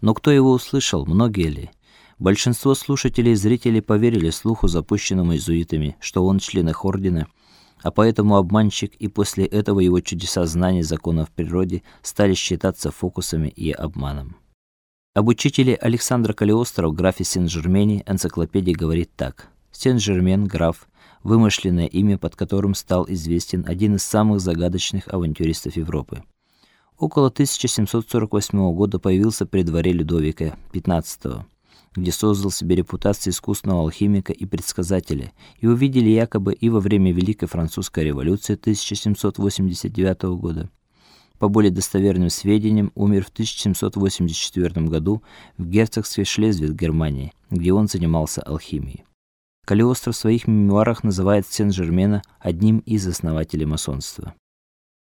Но кто его услышал, многие ли? Большинство слушателей и зрителей поверили слуху, запущенному иезуитами, что он член их ордена, а поэтому обманщик, и после этого его чудеса знаний законов природы стали считаться фокусами и обманом. Об учителе Александра Калиостро в графе Сен-Жермене энциклопедия говорит так: Сен-Жермен граф вымышленное имя, под которым стал известен один из самых загадочных авантюристов Европы. Около 1748 года появился при дворе Людовика XV, где создал себе репутацию искусного алхимика и предсказателя, и увидели якобы и во время Великой французской революции 1789 года. По более достоверным сведениям, умер в 1784 году в герцогстве Шлезвиг, Германии, где он занимался алхимией. Калиостро в своих мемуарах называет Сен-Жермена одним из основателей масонства.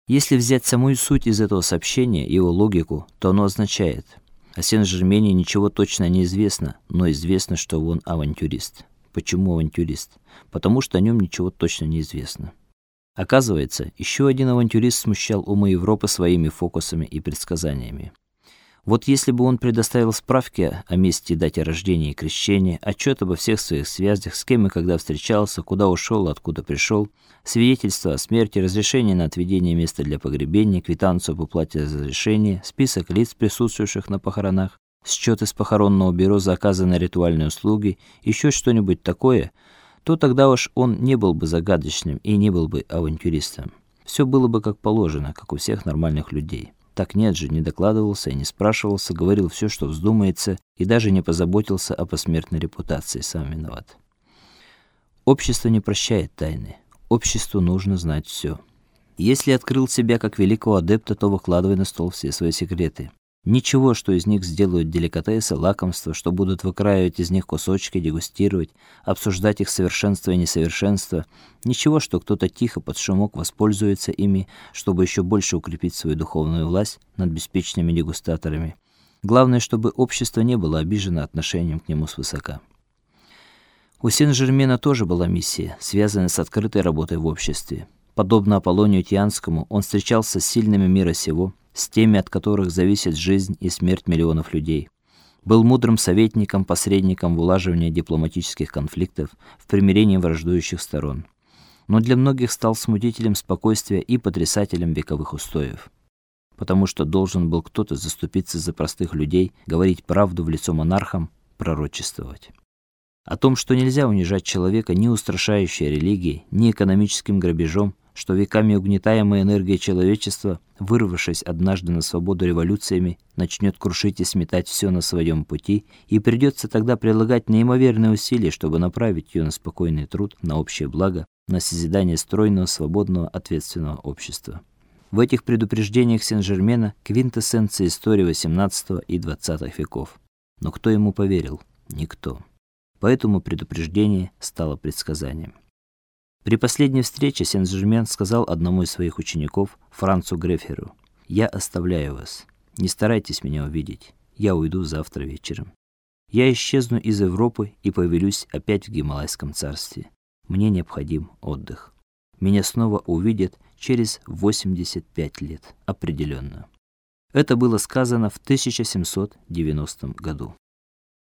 Если взять самую суть из этого сообщения, его логику, то оно означает: о Сен-Жермене ничего точно не известно, но известно, что он авантюрист. Почему авантюрист? Потому что о нем ничего точно не известно. Оказывается, еще один авантюрист смущал умы Европы своими фокусами и предсказаниями. Вот если бы он предоставил справки о месте и дате рождения и крещения, отчет обо всех своих связях, с кем и когда встречался, куда ушел, откуда пришел, свидетельство о смерти, разрешение на отведение места для погребения, квитанцию об уплате за разрешение, список лиц, присутствующих на похоронах, счет из похоронного бюро за оказанные ритуальные услуги, еще что-нибудь такое, то тогда уж он не был бы загадочным и не был бы авантюристом. Все было бы как положено, как у всех нормальных людей. Так нет же, не докладывался и не спрашивался, говорил все, что вздумается, и даже не позаботился о посмертной репутации, сам виноват. Общество не прощает тайны. Обществу нужно знать все. Если открыл себя как великого адепта, то выкладывай на стол все свои секреты. Ничего, что из них сделают деликатесы, лакомства, что будут выкраивать из них кусочки, дегустировать, обсуждать их совершенство и несовершенство. Ничего, что кто-то тихо под шумок воспользуется ими, чтобы еще больше укрепить свою духовную власть над беспечными дегустаторами. Главное, чтобы общество не было обижено отношением к нему свысока. У Сен-Жермена тоже была миссия, связанная с открытой работой в обществе. Подобно Аполлонию Тианскому, он встречался с сильными мира сего, с теми, от которых зависит жизнь и смерть миллионов людей. Был мудрым советником, посредником в улаживании дипломатических конфликтов, в примирении враждующих сторон. Но для многих стал смутителем спокойствия и потрясателем вековых устоев. Потому что должен был кто-то заступиться за простых людей, говорить правду в лицо монархам, пророчествовать. О том, что нельзя унижать человека ни устрашающей религией, ни экономическим грабежом, что веками угнетаемая энергия человечества, вырвавшись однажды на свободу революциями, начнет крушить и сметать все на своем пути, и придется тогда прилагать неимоверные усилия, чтобы направить ее на спокойный труд, на общее благо, на созидание стройного, свободного, ответственного общества. В этих предупреждениях Сен-Жермена квинтэссенция истории XVIII и XX веков. Но кто ему поверил? Никто. Поэтому предупреждение стало предсказанием. При последней встрече Сен-Жермен сказал одному из своих учеников, Францу Греферу: "Я оставляю вас. Не старайтесь меня увидеть. Я уйду завтра вечером. Я исчезну из Европы и повелюсь опять в Гималайском царстве. Мне необходим отдых. Меня снова увидят через 85 лет, определенно. Это было сказано в 1790 году.